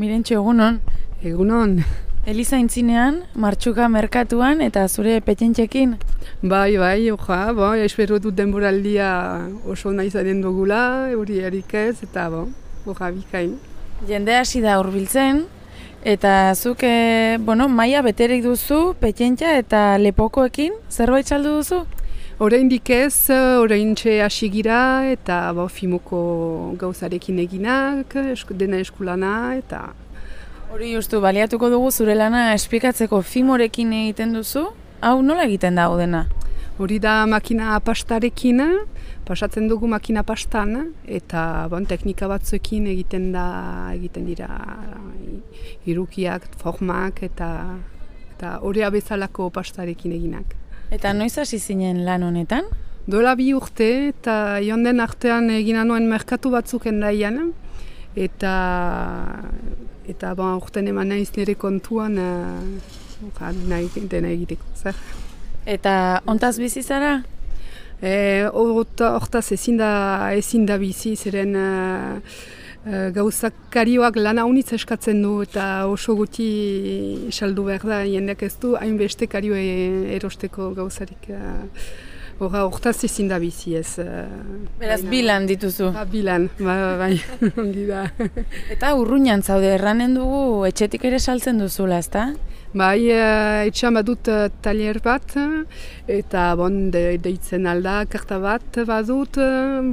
Mirentxo egunon. Egunon. Eliza intzinean, martxuka merkatuan eta zure petentxekin. Bai, bai, oja, bo, espero dut denboraldia oso nahi zaren dugula, hori erik ez, eta bo, oja, bikain. Jende hasi da hurbiltzen eta zuk, e, bueno, maia beterik duzu, petentxa eta lepokoekin, zerbait saldu duzu? Orain ez, orain txe hasi gira, eta bo, fimuko gauzarekin eginak, esk, dena eskulana, eta... Hori justu, baliatuko dugu zure lana espikatzeko fimorekin egiten duzu, hau nola egiten da dena? Hori da makina pastarekin, pasatzen dugu makina pastan, eta bon, teknika batzuekin egiten da, egiten dira irukiak, formak, eta eta hori bezalako pastarekin eginak. Eta noiz hasi zinen lan honetan? Dola bi urte eta jonden artean egina nuen merkatu batzuk endaian. Eta, eta ba, urten eman naiz nire kontuan uh, nahi dena egiteko. Zer? Eta ontaz bizi zara? E, hortaz ezin da, ezin da bizi, zeren uh, uh, gauzak karioak lana unitza eskatzen du eta oso guti saldu behar da jendeak ez du hainbeste kario erosteko gauzarik. Uh, hortaz ezin da bizi ez. Uh, Beraz, bilan dituzu. Ba, bilan, ba, bai, ongi da. eta urruñan zaude, erranen dugu etxetik ere saltzen duzula, ezta? Bai, uh, etxean badut uh, talier bat, eta bon, de, deitzen alda, karta bat badut,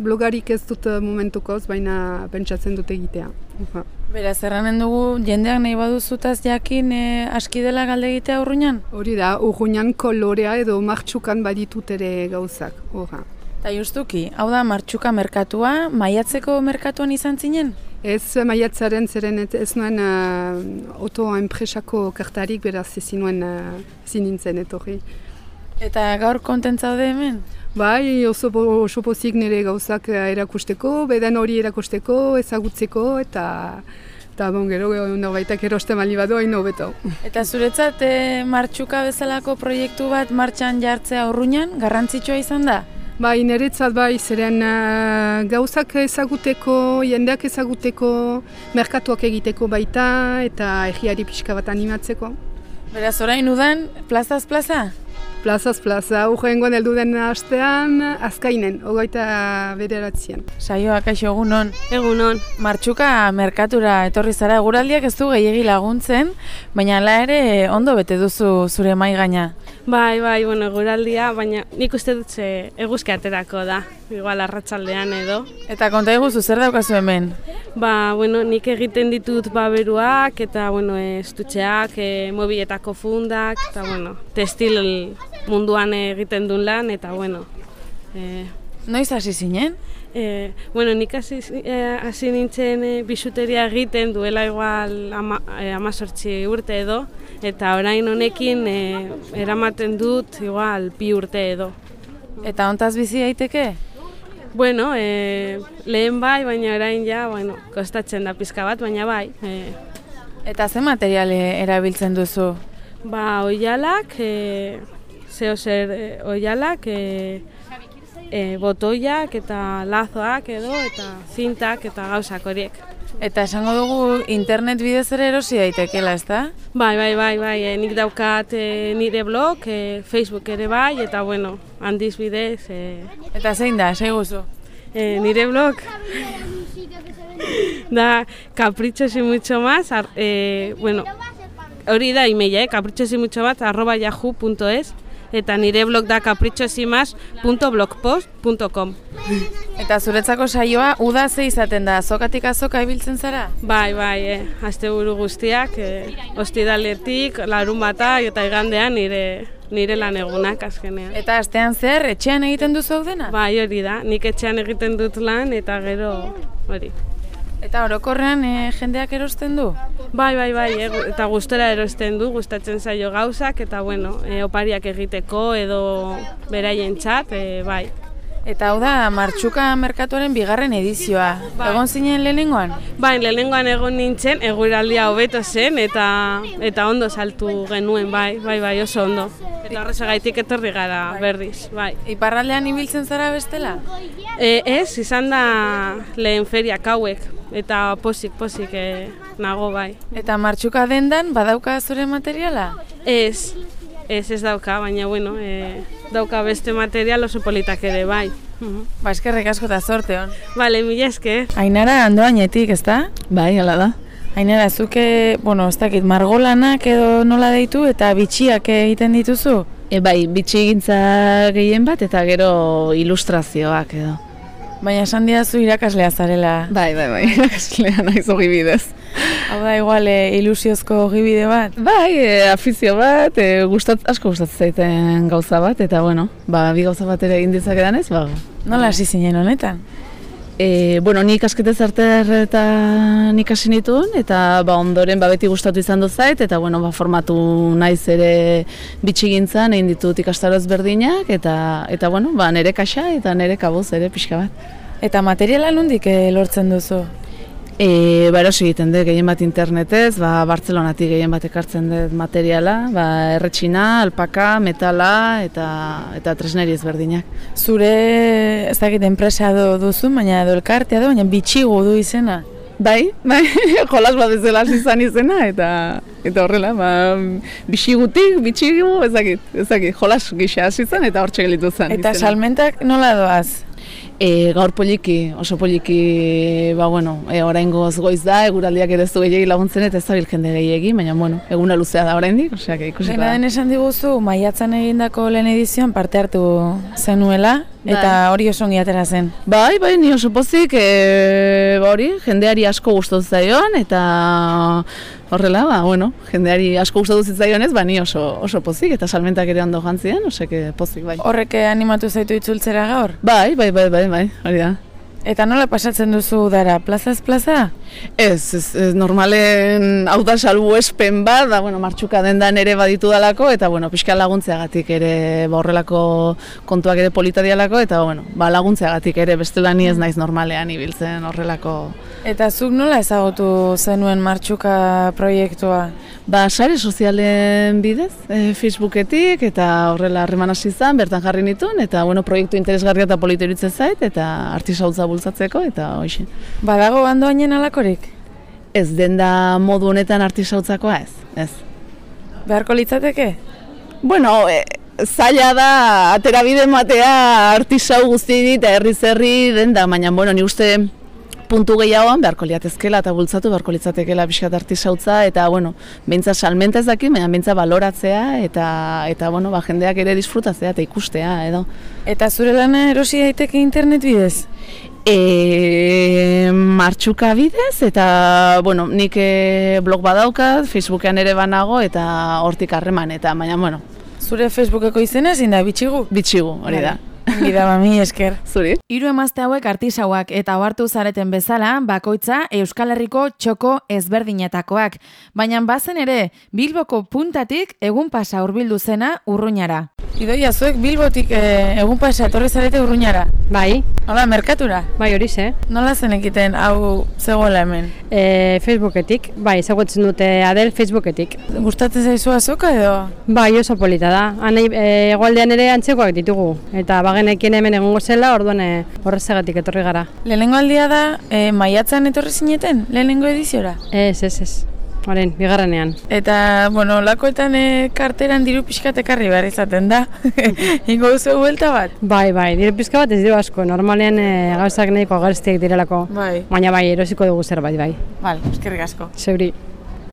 blogarik ez dut momentukoz, baina pentsatzen dut egitea. Uh Beraz, erranen dugu, jendeak nahi baduzutaz jakin e, aski dela galde egitea urruñan? Hori da, urruñan kolorea edo martxukan baditut ere gauzak. Horra. Eta justuki, hau da martxuka merkatua, maiatzeko merkatuan izan zinen? Ez maiatzaren zeren ez nuen uh, oto enpresako kartarik beraz ezin nuen uh, ezin nintzen etorri. Eta gaur kontentzaude hemen? Bai, oso, oso pozik nire gauzak erakusteko, beden hori erakusteko, ezagutzeko, eta eta bon, gero norbaitak eroste mali badu hain beto. Eta zuretzat e, martxuka bezalako proiektu bat martxan jartzea urruñan, garrantzitsua izan da? Bai, niretzat bai, zeren uh, gauzak ezaguteko, jendeak ezaguteko, merkatuak egiteko baita, eta egiari pixka bat animatzeko. Beraz, orain udan, plazaz plaza? Plazaz plaza, urrengoan heldu den astean, azkainen, ogoita bederatzean. Saioa, kaixo, egunon. Egunon. Martxuka merkatura etorri zara, guraldiak ez du gehiagi laguntzen, baina la ere ondo bete duzu zure mai gaina. Bai, bai, bueno, guraldia, baina nik uste dut eguzki aterako da, igual arratsaldean edo. Eta konta eguzu, zer daukazu hemen? Ba, bueno, nik egiten ditut baberuak, eta, bueno, estutxeak, e, mobiletako fundak, eta, bueno, testil munduan egiten duen lan, eta, bueno. E, Noiz hasi zinen? E, bueno, nik hasi, hasi nintzen e, bisuteria egiten duela igual ama, e, amazortzi urte edo, eta orain honekin e, eramaten dut igual bi urte edo. Eta ontaz bizi daiteke? Bueno, e, lehen bai, baina orain ja, bueno, kostatzen da pizka bat, baina bai. E. Eta ze materiale erabiltzen duzu? Ba, oialak, e, zeo zer e, oialak, e, e, botoiak eta lazoak edo, eta zintak eta gauzak horiek. Eta esango dugu internet bidez ere erosi daitekela, ez da? Bai, bai, bai, bai, e, nik daukat e, nire blog, e, Facebook ere bai, eta bueno, handiz bidez. E... Eta zein da, sei guzu? E, nire blog? da, caprichos y mucho más, ar, e, bueno, hori da imeia, eh? caprichos y mucho más, arroba yahoo.es, eta nire blog da caprichosimas.blogpost.com Eta zuretzako saioa uda ze izaten da, azokatik azoka ibiltzen zara? Bai, bai, eh, azte buru guztiak, eh, ostidaletik, larun bata eta igandean nire nire lan egunak azkenean. Eta astean zer, etxean egiten duzu dena? Bai, hori da, nik etxean egiten dut lan eta gero hori. Eta orokorrean e, jendeak erosten du? Bai, bai, bai, e, eta gustera erosten du, gustatzen zaio gauzak, eta bueno, e, opariak egiteko edo beraien txat, e, bai. Eta hau da, Martxuka Merkatuaren bigarren edizioa. Bai. Egon zinen lehenengoan? Bai, lehenengoan egon nintzen, eguraldia hobeto zen, eta eta ondo saltu genuen, bai, bai, bai, oso ondo. Eta horrezagaitik etorri gara berriz, bai. Iparraldean ibiltzen zara bestela? E, ez, izan da lehen feriak hauek, eta posik, posik e, nago bai. Eta martxuka dendan badauka zure materiala? Ez, ez ez dauka, baina bueno, e, dauka beste material oso politak ere bai. Ba, eskerrik asko eta zorte hon. Bale, mila esker. Ainara andoainetik, ezta? Bai, hala da. Ainara, zuke, bueno, ez dakit, margolanak edo nola deitu eta bitxiak egiten dituzu? E, bai, bitxi egintza gehien bat eta gero ilustrazioak edo. Baina esan didazu irakaslea zarela. Bai, bai, bai, irakaslea naiz ogibidez. Hau da, igual, e, ilusiozko ogibide bat? Bai, e, afizio bat, e, gustat, asko gustatzen zaiten gauza bat, eta bueno, ba, bi gauza bat ere egin ditzakedan ez, ba. Nola hasi zinen honetan? E, bueno, nik asketez arter eta nik hasi nituen, eta ba, ondoren ba, beti gustatu izan dut zait, eta bueno, ba, formatu naiz ere bitxigintzan, egin ditut ikastaroz berdinak, eta, eta bueno, ba, nire kaxa eta nire kabuz ere pixka bat. Eta materiala nondik eh, lortzen duzu? E, ba, erosi egiten dut gehien bat internetez, ba, Bartzelonatik gehien bat ekartzen dut materiala, ba, erretxina, alpaka, metala eta, eta tresneri ezberdinak. Zure, ez dakit, enpresa do duzu, baina edo elkartea du, baina bitxigu du izena. Bai, bai, jolas bat bezala hasi izan izena, eta eta horrela, ba, bixigutik, bitxigu, ezakit, ezakit, jolas gisa hasi zen, eta hortxe gelitu zen. Eta izena. salmentak nola doaz? E, gaur poliki, oso poliki, ba, bueno, e, orain goiz da, eguraldiak ere zu gehiagi laguntzen eta ez da jende gehiagi, baina, bueno, eguna luzea da oraindik, osea, ikusiko Dena den esan diguzu, maiatzan egindako lehen edizioan parte hartu zenuela, eta hori oso ongi atera zen. Bai, bai, ni oso pozik, e, ba hori, jendeari asko gustatu zaion, eta horrela, ba, bueno, jendeari asko gustatu zitzaionez, ba, ni oso, oso pozik, eta salmentak ere ondo jantzien, oseke pozik, bai. Horrek animatu zaitu itzultzera gaur? Bai, bai, bai, bai, bai, hori da. Eta nola pasatzen duzu udara, plazaz plaza? Ez, ez, ez normalen hau da salbu espen bat, da, bueno, martxuka dendan ere baditu dalako, eta, bueno, pixka laguntzeagatik ere, ba, horrelako kontuak ere polita dialako, eta, bueno, ba, laguntzeagatik ere, bestela ni ez naiz normalean ibiltzen horrelako... Eta zuk nola ezagutu zenuen martxuka proiektua? Ba, sare sozialen bidez, e, Facebooketik, eta horrela harreman hasi izan, bertan jarri nituen, eta, bueno, proiektu interesgarria eta polita iruditzen zait, eta artisautza bultzatzeko, eta hoxe. Badago andoainen alakorik? Ez denda modu honetan artisautzakoa ez, ez. Beharko litzateke? Bueno, e, zaila da aterabide matea artisau guzti eta herri zerri denda, baina bueno, ni uste puntu gehiagoan beharko liatezkela eta bultzatu beharko litzatekeela pixkat artisautza eta bueno, beintza salmenta ez dakit, baina beintza baloratzea eta eta bueno, ba, jendeak ere disfrutatzea eta ikustea edo. Eta zure lana erosi daiteke internet bidez? E, martxuka bidez eta bueno, nik e, blog badaukat, Facebookean ere banago eta hortik harreman eta baina bueno, Zure Facebookeko izena ezin da bitxigu? bitxigu hori da. Ongi da, mami esker. Zuri? Hiru emazte hauek artisauak eta ohartu zareten bezala, bakoitza Euskal Herriko txoko ezberdinetakoak. Baina bazen ere, Bilboko puntatik egun pasa hurbildu zena urruñara. Idoia, zuek Bilbotik eh, egun pasa etorri zarete urruñara. Bai, Hola, merkatura. bai hori ze. Nola zen ekiten hau zegoela hemen? E, Facebooketik, bai, ezagutzen dute Adel Facebooketik. Gustatzen zaizu azoka edo? Bai, oso polita da. Han e, egualdean ere antzekoak ditugu. Eta bagenekien hemen egongo zela, orduan e, horrezegatik etorri gara. Lehenengo aldia da, eh, maiatzan etorri zineten, lehenengo ediziora? Ez, ez, ez. Horen, bigarrenean. Eta, bueno, lakoetan e, karteran diru pixkat ekarri behar izaten da. Ingo duzu buelta bat? Bai, bai, dire pizka bat ez diru asko. Normalean e, gauzak nahiko garestiak direlako. Bai. Baina bai, erosiko dugu zerbait, bai. Bale, eskerrik asko. Zeuri.